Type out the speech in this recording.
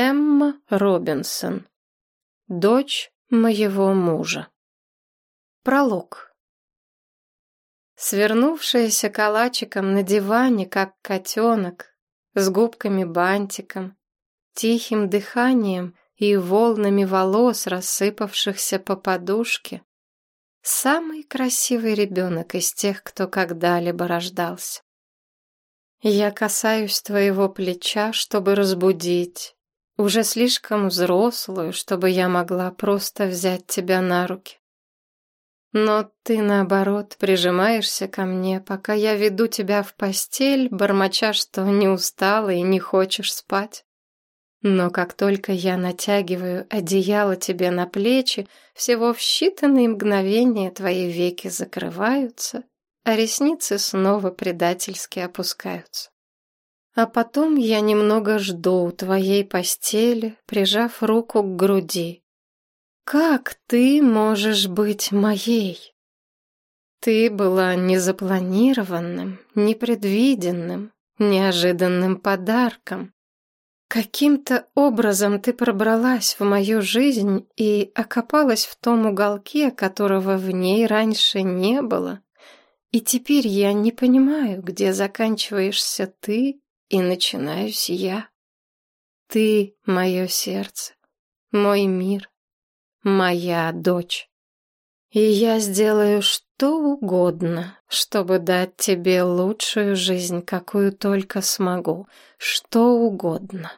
Эмма Робинсон. Дочь моего мужа. Пролог. Свернувшаяся калачиком на диване, как котенок, с губками-бантиком, тихим дыханием и волнами волос, рассыпавшихся по подушке, самый красивый ребенок из тех, кто когда-либо рождался. Я касаюсь твоего плеча, чтобы разбудить, уже слишком взрослую, чтобы я могла просто взять тебя на руки. Но ты, наоборот, прижимаешься ко мне, пока я веду тебя в постель, бормоча, что не устала и не хочешь спать. Но как только я натягиваю одеяло тебе на плечи, всего в считанные мгновения твои веки закрываются, а ресницы снова предательски опускаются. А потом я немного жду у твоей постели, прижав руку к груди. Как ты можешь быть моей? Ты была незапланированным, непредвиденным, неожиданным подарком. Каким-то образом ты пробралась в мою жизнь и окопалась в том уголке, которого в ней раньше не было. И теперь я не понимаю, где заканчиваешься ты и начинаюсь я. Ты — мое сердце, мой мир, моя дочь. И я сделаю что угодно, чтобы дать тебе лучшую жизнь, какую только смогу, что угодно.